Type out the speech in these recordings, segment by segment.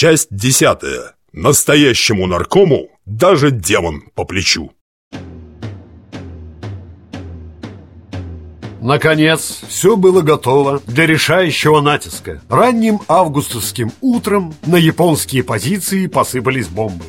Часть десятая. Настоящему наркому даже демон по плечу. Наконец, все было готово для решающего натиска. Ранним августовским утром на японские позиции посыпались бомбы.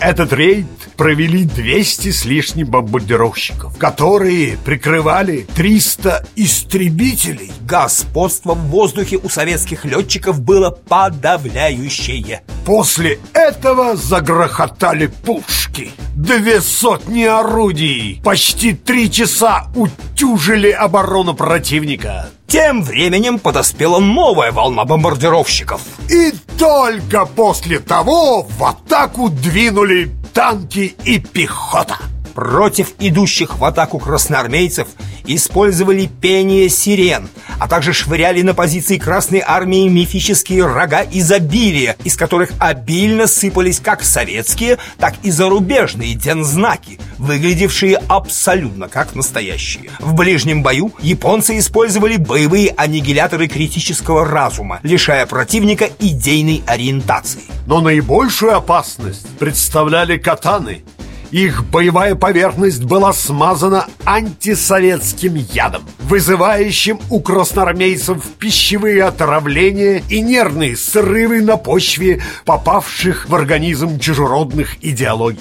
Этот рейд провели 200 с лишним бомбардировщиков, которые прикрывали 300 истребителей. Господство в воздухе у советских летчиков было подавляющее. После этого загрохотали пушки. Две сотни орудий почти три часа утюжили оборону противника. Тем временем подоспела новая волна бомбардировщиков. И только после того в атаку двинули танки и пехота. Против идущих в атаку красноармейцев использовали пение сирен, а также швыряли на позиции Красной Армии мифические рога изобилия, из которых обильно сыпались как советские, так и зарубежные дензнаки, выглядевшие абсолютно как настоящие. В ближнем бою японцы использовали боевые аннигиляторы критического разума, лишая противника идейной ориентации. Но наибольшую опасность представляли катаны – их боевая поверхность была смазана антисоветским ядом, вызывающим у красноармейцев пищевые отравления и нервные срывы на почве попавших в организм чужеродных идеологий.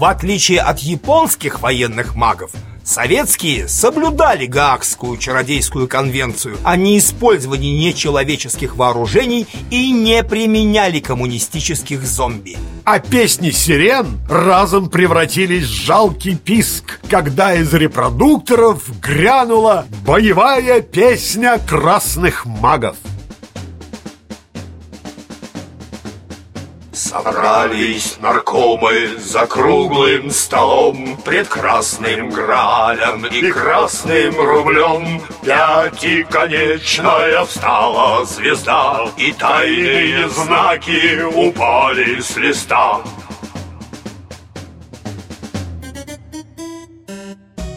В отличие от японских военных магов, Советские соблюдали Гаагскую чародейскую конвенцию о неиспользовании нечеловеческих вооружений и не применяли коммунистических зомби. А песни сирен разом превратились в жалкий писк, когда из репродукторов грянула боевая песня красных магов. Собрались наркомы за круглым столом Пред красным гралем и красным рублем Пятиконечная встала звезда И тайные знаки упали с листа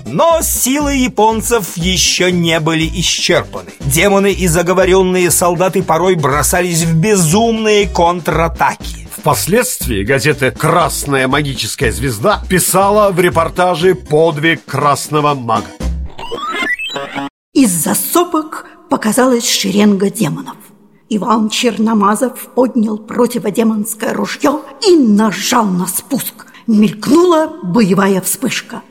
Но силы японцев еще не были исчерпаны. Демоны и заговоренные солдаты порой бросались в безумные контратаки. Впоследствии газета «Красная магическая звезда» писала в репортаже подвиг красного мага. Из засопок показалась шеренга демонов. Иван Черномазов поднял противодемонское ружье и нажал на спуск. Мелькнула боевая вспышка.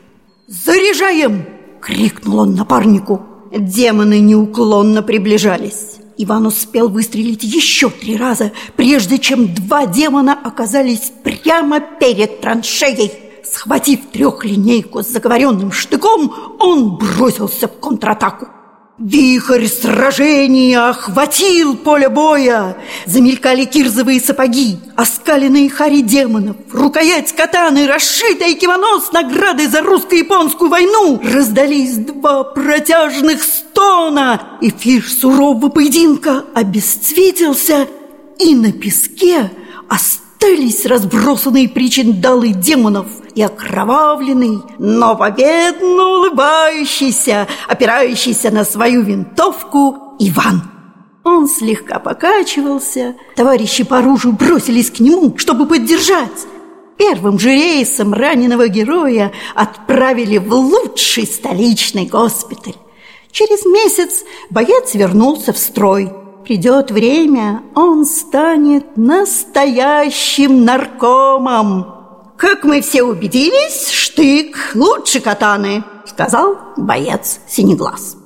«Заряжаем!» — крикнул он напарнику. Демоны неуклонно приближались. Иван успел выстрелить еще три раза, прежде чем два демона оказались прямо перед траншеей. Схватив трехлинейку с заговоренным штыком, он бросился в контратаку. Вихрь сражения охватил поле боя. Замелькали кирзовые сапоги, оскаленные хари демонов, рукоять катаны, расшитая кимоно с наградой за русско-японскую войну. Раздались два протяжных стона. Эфир сурового поединка обесцветился, и на песке остались разбросанные причиндалы демонов – и окровавленный, но победно улыбающийся, опирающийся на свою винтовку Иван. Он слегка покачивался, товарищи по оружию бросились к нему, чтобы поддержать. Первым же рейсом раненого героя отправили в лучший столичный госпиталь. Через месяц боец вернулся в строй. Придет время, он станет настоящим наркомом. Как мы все убедились, штык лучше катаны, сказал боец Синеглаз.